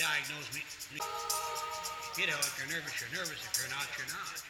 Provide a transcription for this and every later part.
diagnose me. You know, if you're nervous, you're nervous. If you're not, you're not.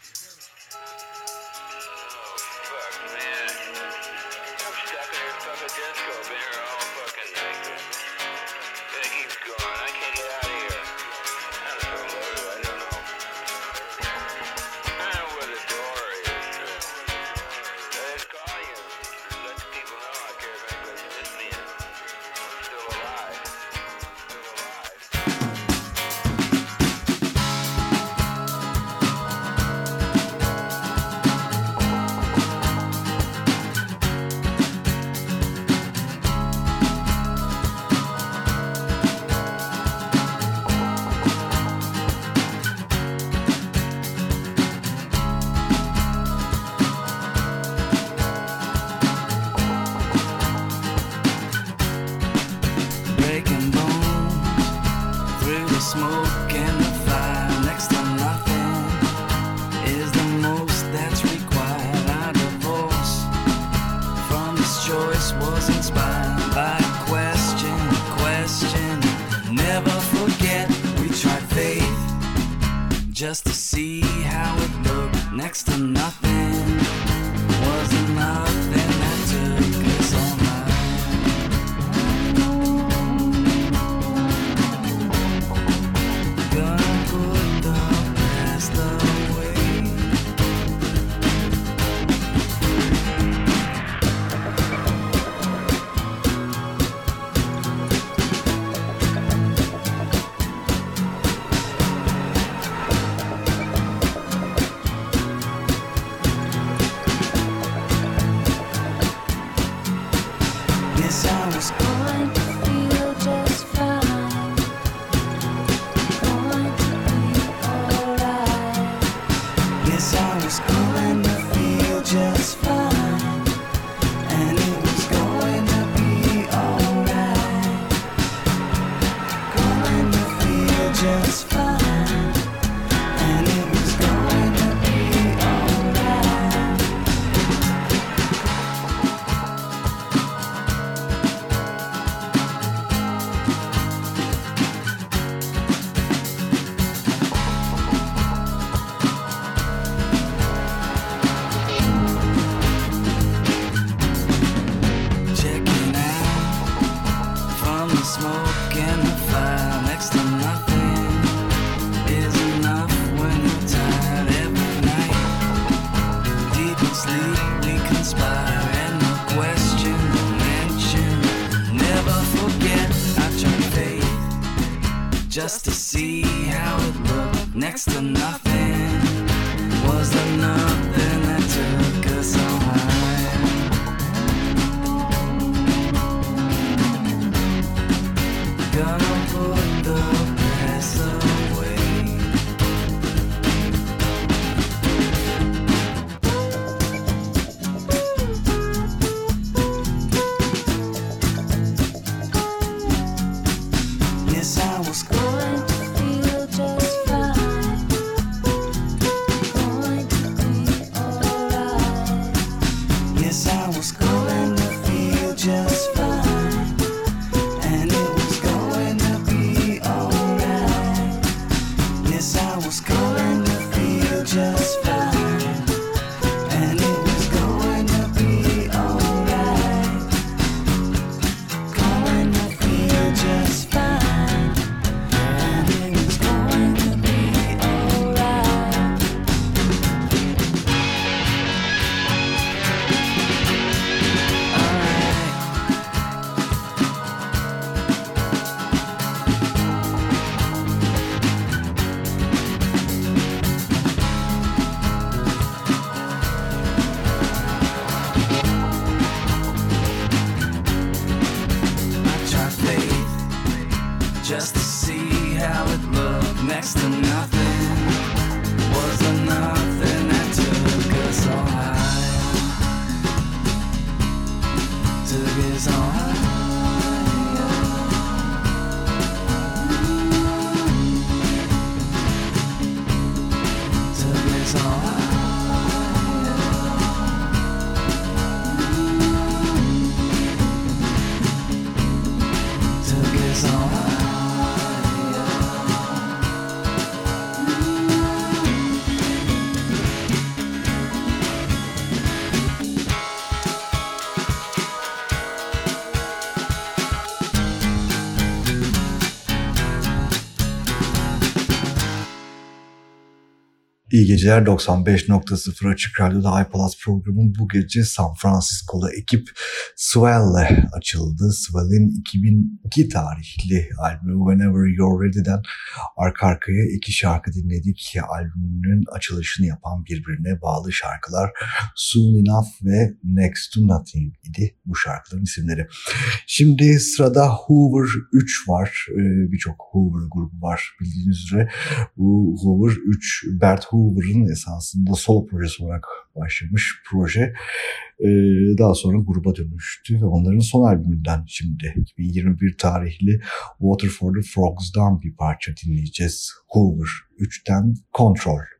İyi geceler 95.0 Açık Radyo'da iPalaz programı bu gece San Francisco'da ekip Swell'le açıldı. Swell'in 2002 tarihli albümü Whenever You're Ready'den arka arkaya iki şarkı dinledik. Albümünün açılışını yapan birbirine bağlı şarkılar Soon Enough ve Next to Nothing idi bu şarkıların isimleri. Şimdi sırada Hoover 3 var. Ee, Birçok Hoover grubu var bildiğiniz üzere. Bu Hoover 3 Bert Hoover'ın esasında solo projesi olarak başlamış proje. Ee, daha sonra gruba dönüştü ve onların son albümünden şimdi 2021 tarihli Water for the Frogs'dan bir parça dinleyeceğiz. Hoover 3'ten Control.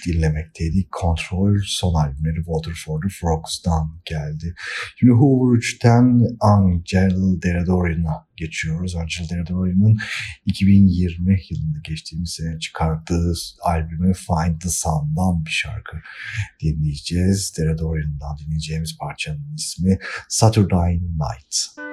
3 dinlemekteydik. Control son albümleri Water for the Frogs'dan geldi. Şimdi Hoover 3'ten Angel Deredorian'a geçiyoruz. Angel Deredorian'ın 2020 yılında geçtiğimiz sene çıkarttığı albümü Find the Sun'dan bir şarkı dinleyeceğiz. Deredorian'dan dinleyeceğimiz parçanın ismi Saturday Night.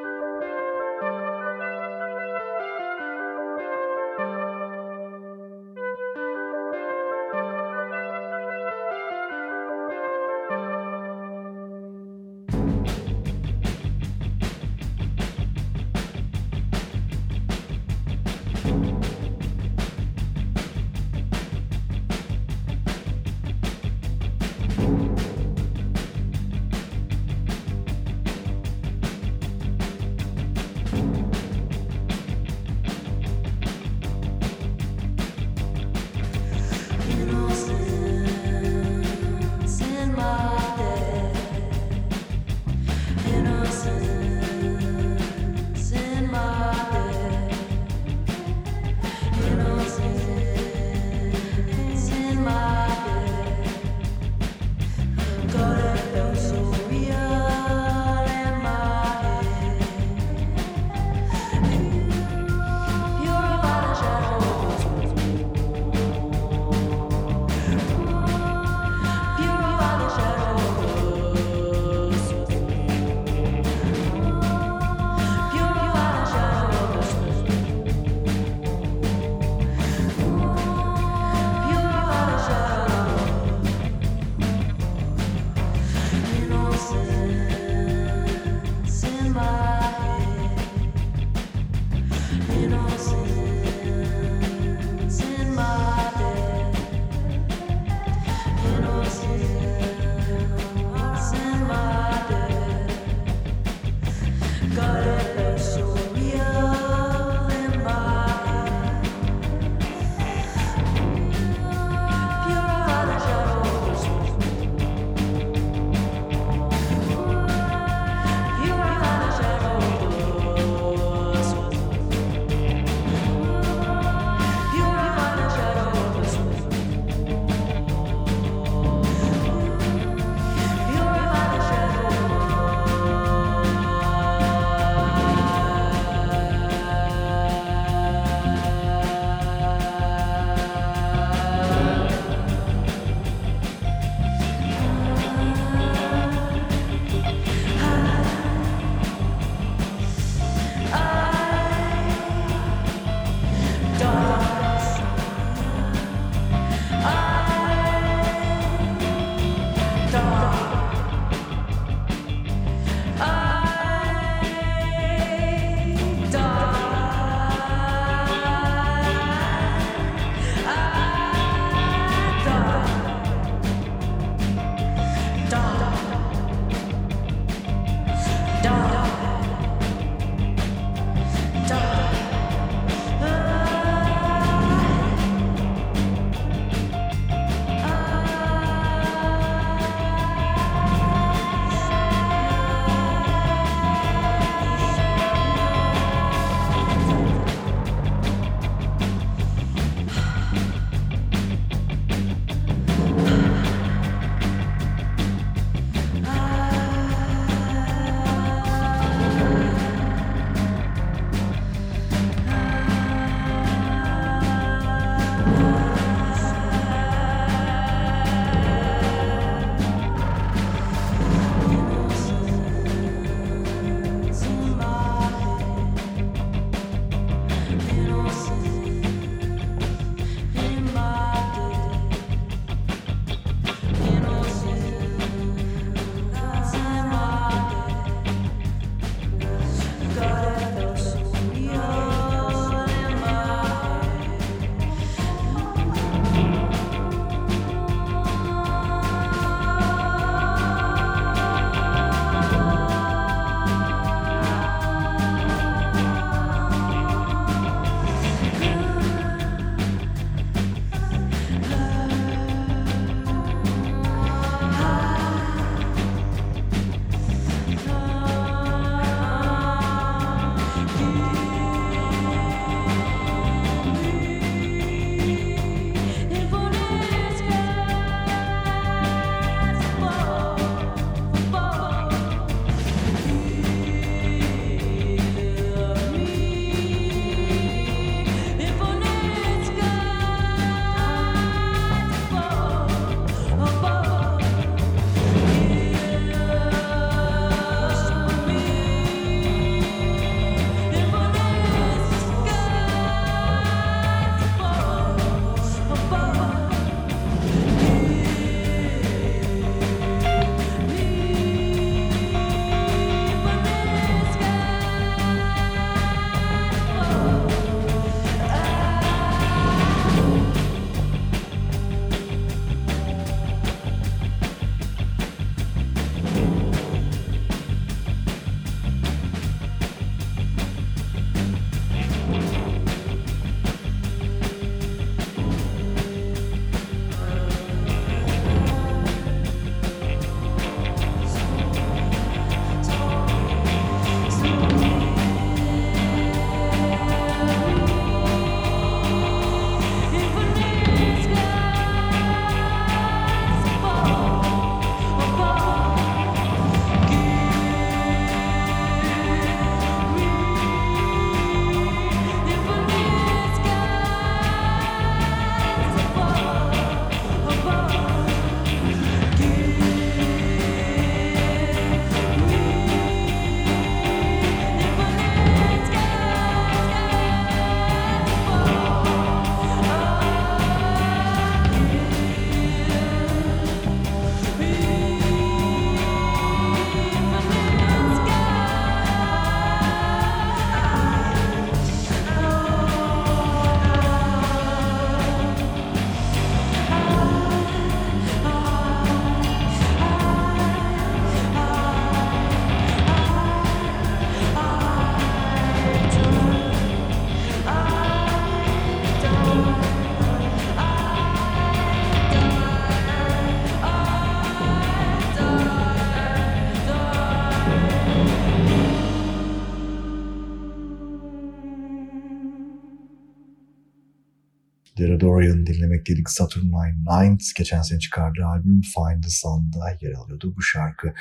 Deradorian dinlemekteydik. Saturnine Nights geçen sene çıkardığı albüm Find the Sun'da yer alıyordu bu şarkı.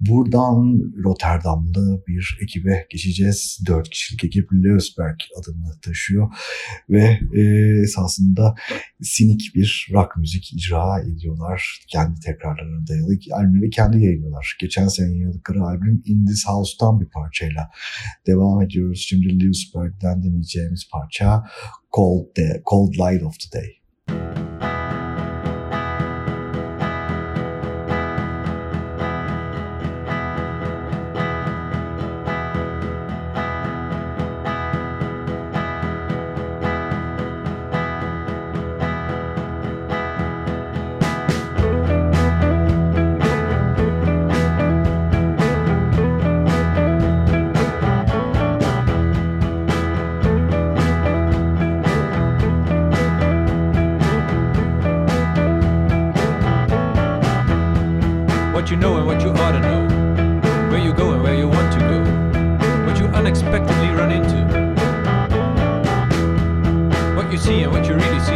Buradan Rotterdam'da bir ekibe geçeceğiz. Dört kişilik ekip Leusberg adını taşıyor ve e, esasında sinik bir rock müzik icra ediyorlar. Kendi tekrarlarına dayalı albümleri kendi yayınlıyorlar. Geçen sene yayınladıkları albüm In This House'tan bir parçayla devam ediyoruz. Şimdi Leusberg'den dinleyeceğimiz parça Cold, Day, Cold Light of the see and what you really see.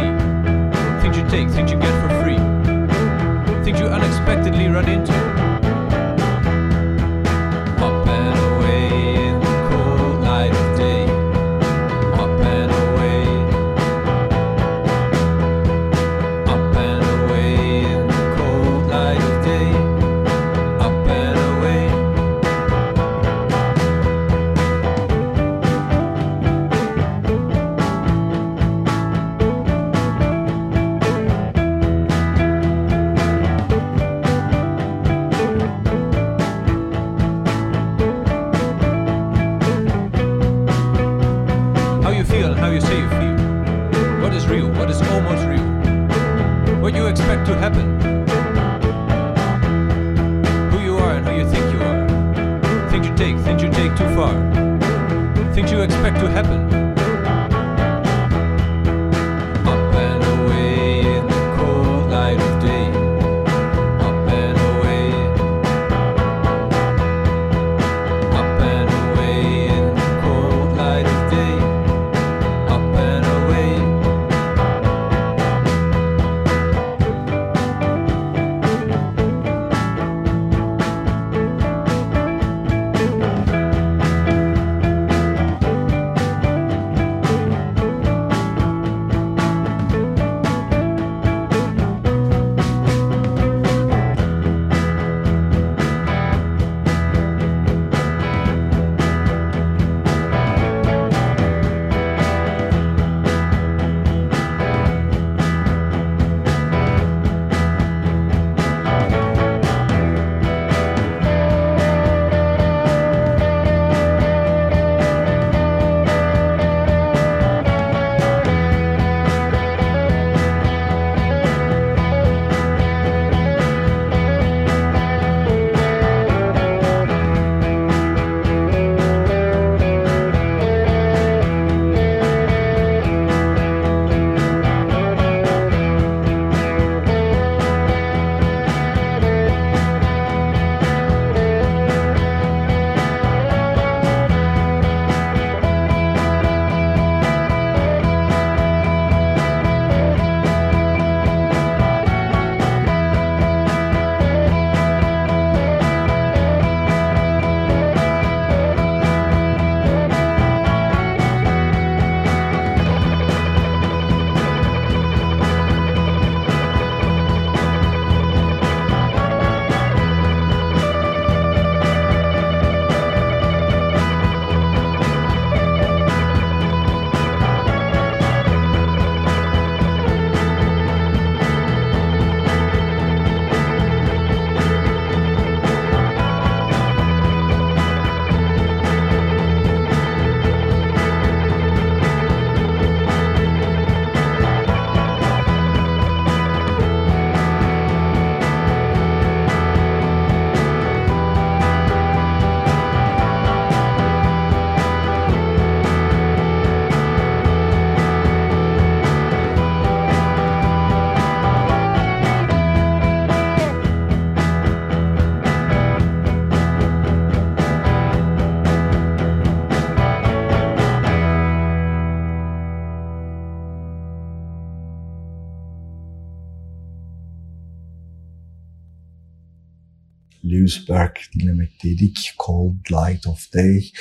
Lewis Berg dinlemekteydik. Cold Light of Day.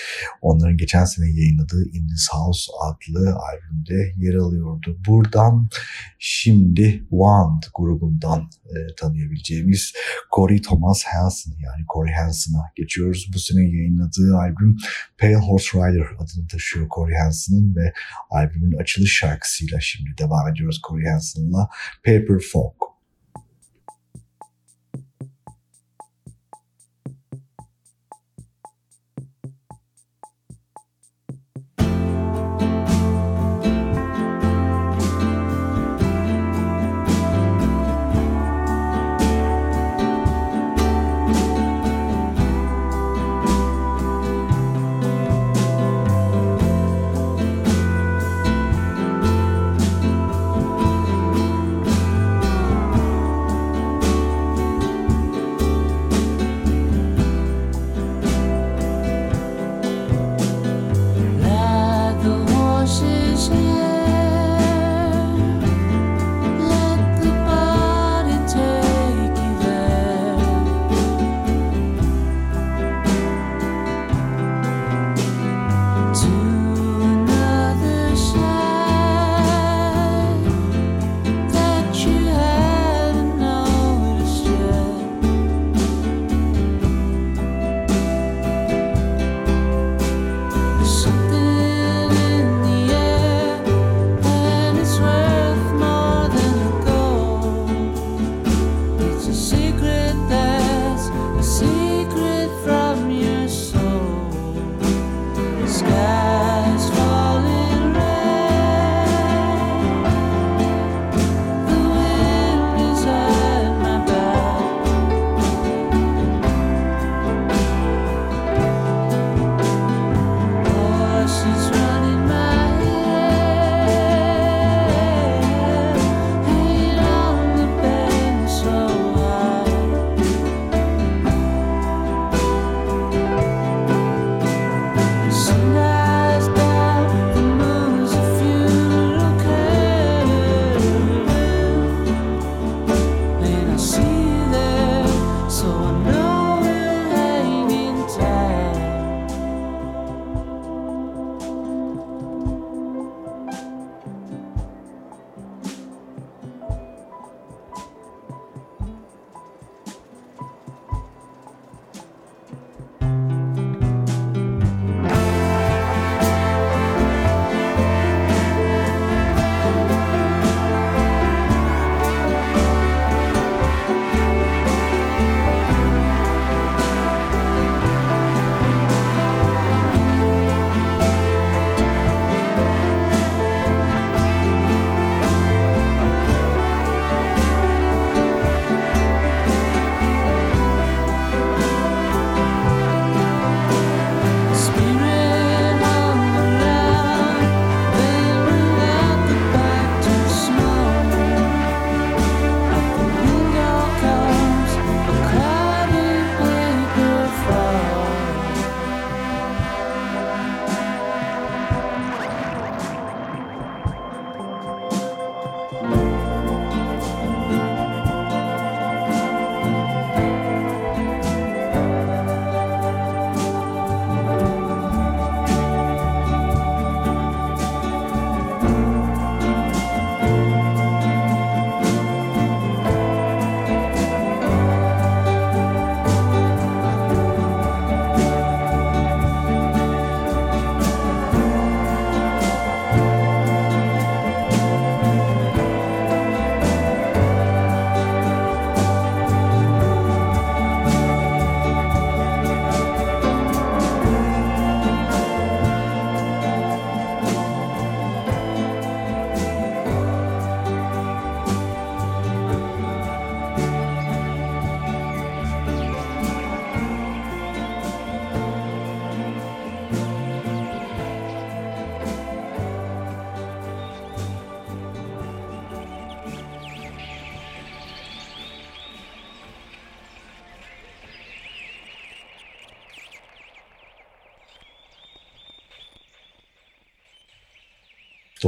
Onların geçen sene yayınladığı In This House adlı albümde yer alıyordu. Buradan şimdi Wand grubundan e, tanıyabileceğimiz Corey Thomas Hansen yani Corey Hansen'a geçiyoruz. Bu sene yayınladığı albüm Pale Horse Rider adını taşıyor Corey Hansen'ın ve albümün açılış şarkısıyla şimdi devam ediyoruz Corey Hansen'la Paper Folk.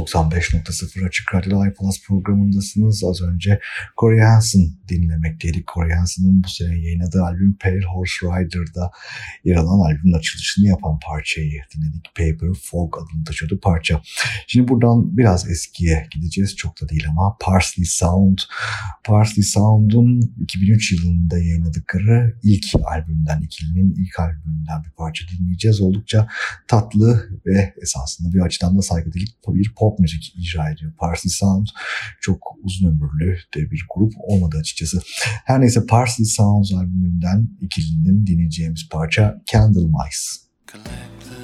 95.0 Açık Radyo'da iPlus programındasınız. Az önce Corey Hansen dinlemekteydik. Corey Hansen'ın bu sene yayınladığı albüm Pale Horse Rider'da yer alan albümün açılışını yapan parçayı dinledik. Paper Folk adını taşıyordu parça. Şimdi buradan biraz eskiye gideceğiz. Çok da değil ama Parsley Sound. Parsley Sound'un 2003 yılında yayınladıkları ilk albümden, ikilinin ilk albümünden bir parça dinleyeceğiz. Oldukça tatlı ve esasında bir açıdan da saygıdelik bir pop müzik icra ediyor. Parsley Sound çok uzun ömürlü de bir grup olmadı açıkçası. Her neyse Parsley Sounds albümünden ikilinin dinleyeceğimiz parça Candle Mice. Collect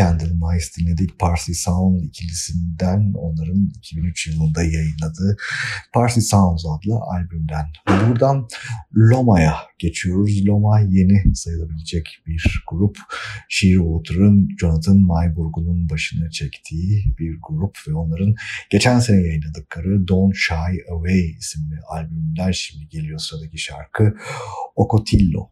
Candle Nice dinledik. Parsi Sound ikilisinden onların 2003 yılında yayınladığı Parsi Sounds adlı albümden. Buradan Loma'ya geçiyoruz. Loma yeni sayılabilecek bir grup. Shearwater'ın Jonathan Mayburgun'un başına çektiği bir grup ve onların geçen sene yayınladıkları Don't Shy Away isimli albümünden şimdi geliyor sıradaki şarkı Ocotillo.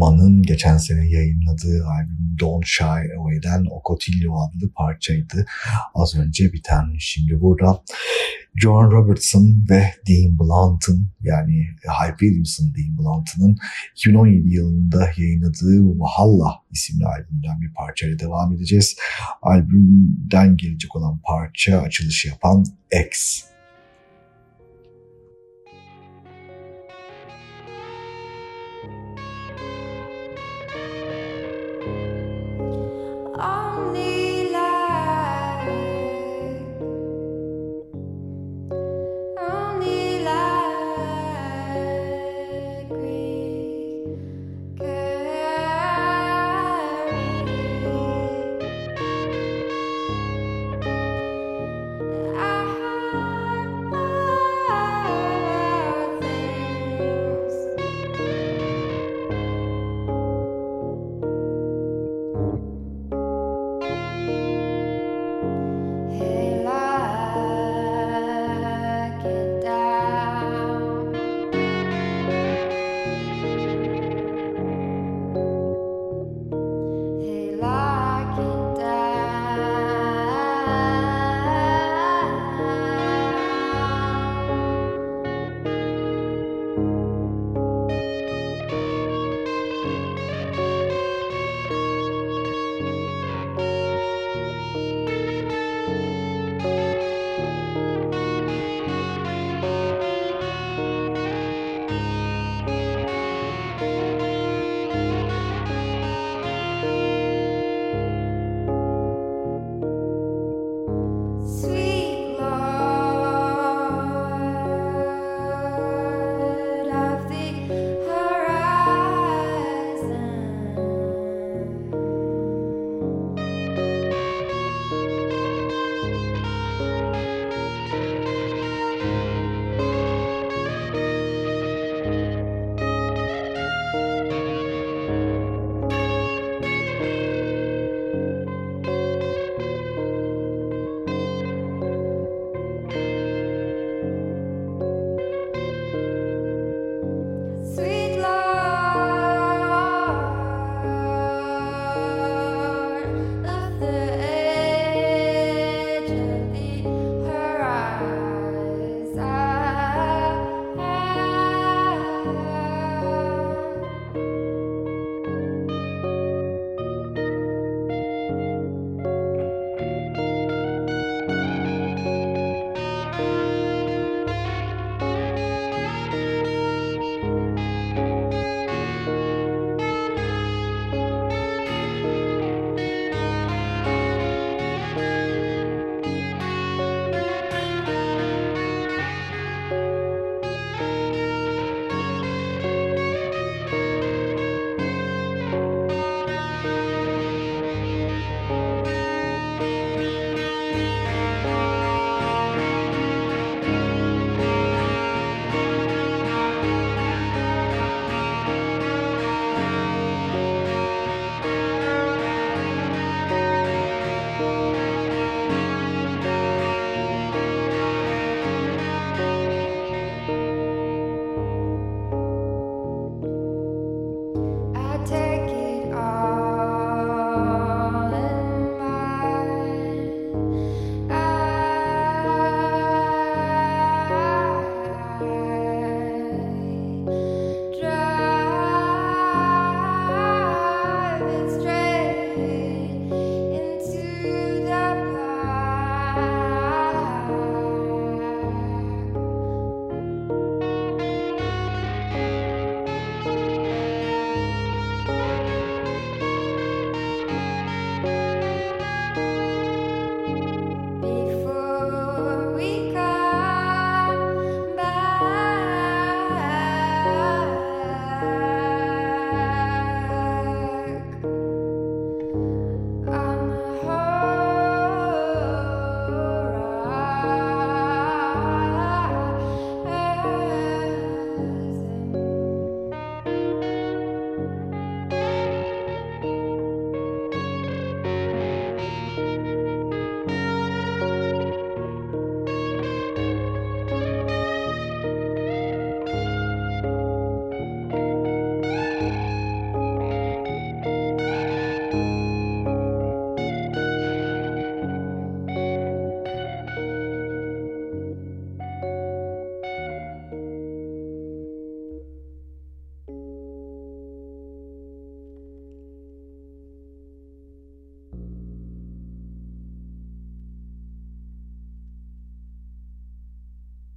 Loma'nın geçen sene yayınladığı albüm Don't Shy Away'den Ocotillo adlı parçaydı. Az önce biten. Şimdi burada John Robertson ve Dean Blunt'ın yani Hype Williams'ın Dean Blunt'ın 2017 yılında yayınladığı Valhalla isimli albümden bir parçayla devam edeceğiz. Albümden gelecek olan parça açılışı yapan X.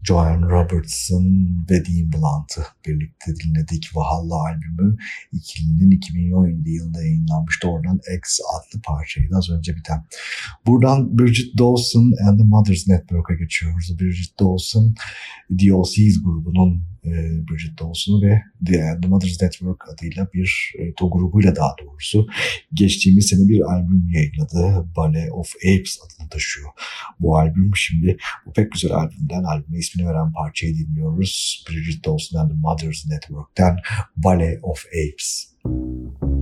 Joanne Robertson ve Dean Blunt'ı birlikte dinledik. Valhalla albümü ikilinin 2017 yılında yayınlanmıştı. Oradan X adlı parçaydı az önce biten. Buradan Bridget Dawson and the Mothers Network'a geçiyoruz. Bridget Dawson, DOC's grubunun e, Bridget Dawson'u ve The, The Mothers Network adıyla bir e, to grubuyla daha doğrusu geçtiğimiz sene bir albüm yayınladı. Ballet of Apes adını taşıyor. Bu albüm şimdi bu pek güzel albümden albüme ismini veren parçayı dinliyoruz. Bridget Dawson and the Mothers Network'ten Ballet of Apes. Ballet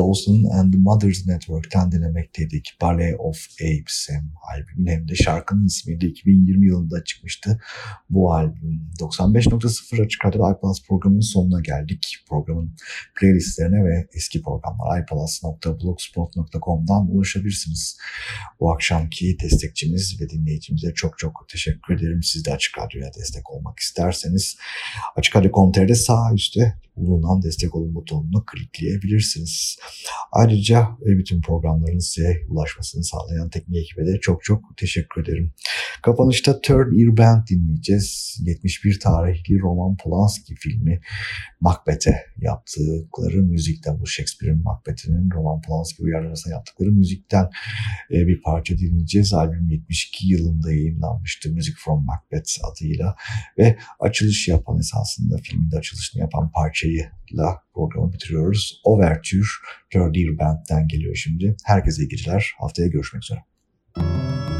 Dawson and the Mothers Network'ten dinlemekteydik. Ballet of Apes hem albümün hem de şarkının ismiyle 2020 yılında çıkmıştı bu albüm. 95.0 Açık Radyo iPlus programının sonuna geldik. Programın playlistlerine ve eski programlar iPlus.blogspot.com'dan ulaşabilirsiniz. Bu akşamki destekçimiz ve dinleyicimize çok çok teşekkür ederim. Siz de Açık Radyo'ya destek olmak isterseniz Açık Radyo.com.tr'de sağ üstte bulunan destek olun butonunu klikleyebilirsiniz. Ayrıca e, bütün programların size ulaşmasını sağlayan teknik ekibe de çok çok teşekkür ederim. Kapanışta Third Ear Band dinleyeceğiz. 71 tarihli Roman Polanski filmi Macbeth'e yaptıkları müzikten bu Shakespeare'in Macbeth'inin Roman Polanski uyarlamasına yaptıkları müzikten e, bir parça dinleyeceğiz. Albüm 72 yılında yayınlanmıştı Music from Macbeth adıyla ve açılış yapan esasında filmin açılışını yapan parçayla programı bitiriyoruz. Overture Third Ear Band'den geliyor şimdi. Herkese iyi geceler. Haftaya görüşmek üzere. iPalaz.